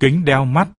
kính đeo mắt.